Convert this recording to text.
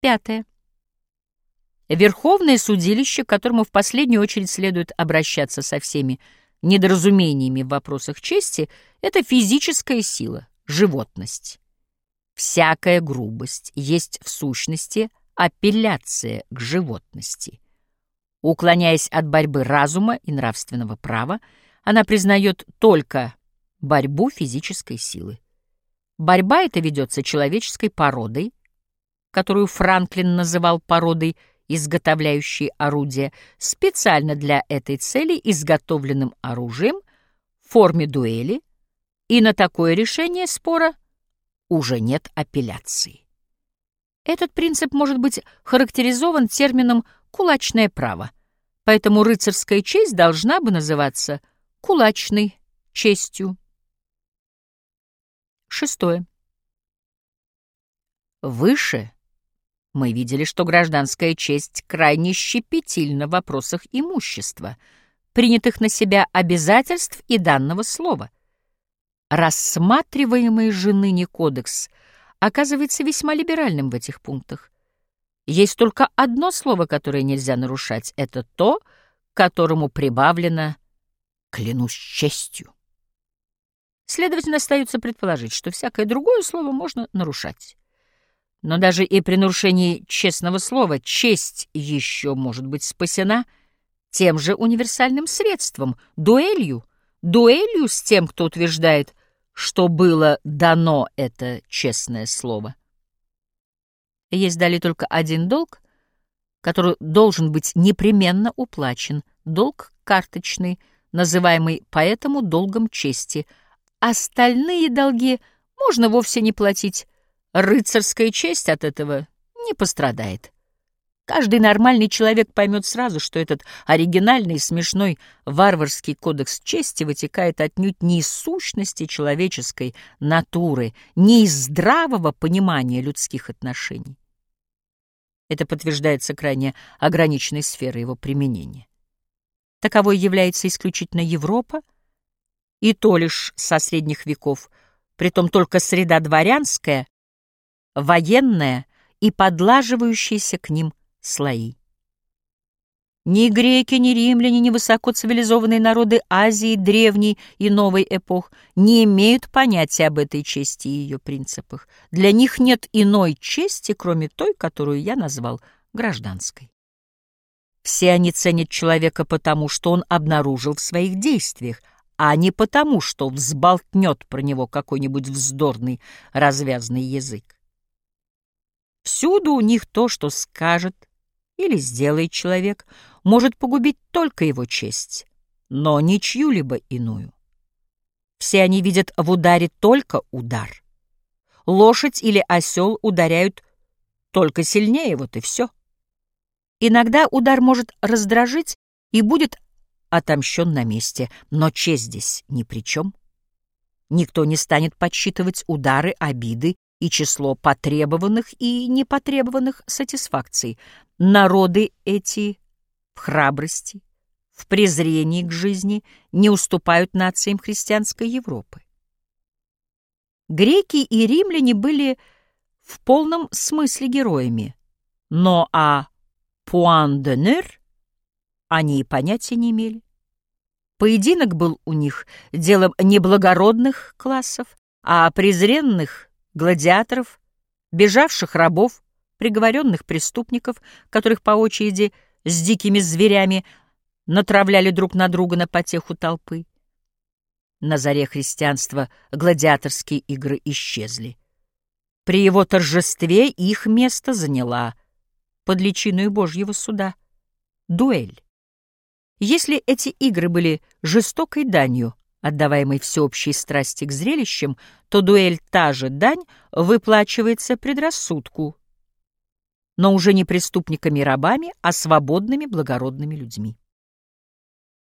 Пятое. Верховное судилище, к которому в последнюю очередь следует обращаться со всеми недоразумениями в вопросах чести, это физическая сила, животность. Всякая грубость есть в сущности апелляция к животности. Уклоняясь от борьбы разума и нравственного права, она признает только борьбу физической силы. Борьба эта ведется человеческой породой, которую Франклин называл породой изготовляющей орудия, специально для этой цели изготовленным оружием в форме дуэли, и на такое решение спора уже нет апелляции. Этот принцип может быть характеризован термином «кулачное право», поэтому рыцарская честь должна бы называться кулачной честью. Шестое. Выше мы видели, что гражданская честь крайне щепетильна в вопросах имущества, принятых на себя обязательств и данного слова. Рассматриваемый же ныне кодекс оказывается весьма либеральным в этих пунктах. Есть только одно слово, которое нельзя нарушать — это то, которому прибавлено «клянусь честью». Следовательно, остается предположить, что всякое другое слово можно нарушать. Но даже и при нарушении честного слова честь еще может быть спасена тем же универсальным средством — дуэлью, дуэлью с тем, кто утверждает, что было дано это честное слово. Есть далее только один долг, который должен быть непременно уплачен — долг карточный, называемый поэтому долгом чести. Остальные долги можно вовсе не платить, Рыцарская честь от этого не пострадает. Каждый нормальный человек поймет сразу, что этот оригинальный и смешной варварский кодекс чести вытекает отнюдь не из сущности человеческой натуры, не из здравого понимания людских отношений. Это подтверждается крайне ограниченной сферой его применения. Таковой является исключительно Европа, и то лишь со средних веков, притом только среда дворянская военная и подлаживающиеся к ним слои. Ни греки, ни римляне, ни высокоцивилизованные народы Азии древней и новой эпох не имеют понятия об этой чести и ее принципах. Для них нет иной чести, кроме той, которую я назвал гражданской. Все они ценят человека потому, что он обнаружил в своих действиях, а не потому, что взболтнет про него какой-нибудь вздорный развязный язык. Всюду у них то, что скажет или сделает человек, может погубить только его честь, но не чью-либо иную. Все они видят в ударе только удар. Лошадь или осел ударяют только сильнее, вот и все. Иногда удар может раздражить и будет отомщен на месте, но честь здесь ни при чем. Никто не станет подсчитывать удары, обиды и число потребованных и непотребованных сатисфакций. Народы эти в храбрости, в презрении к жизни не уступают нациям христианской Европы. Греки и римляне были в полном смысле героями, но о «point d'honneur» они и понятия не имели. Поединок был у них делом не благородных классов, а презренных гладиаторов, бежавших рабов, приговоренных преступников, которых по очереди с дикими зверями натравляли друг на друга на потеху толпы. На заре христианства гладиаторские игры исчезли. При его торжестве их место заняла под личиной Божьего суда дуэль. Если эти игры были жестокой данью отдаваемой всеобщей страсти к зрелищам, то дуэль та же дань выплачивается предрассудку, но уже не преступниками-рабами, а свободными благородными людьми.